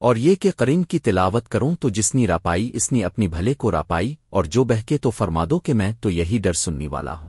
اور یہ کہ قرین کی تلاوت کروں تو جسنی راپائی اس نے اپنی بھلے کو راپائی اور جو بہکے تو فرما دو کہ میں تو یہی ڈر سننی والا ہوں۔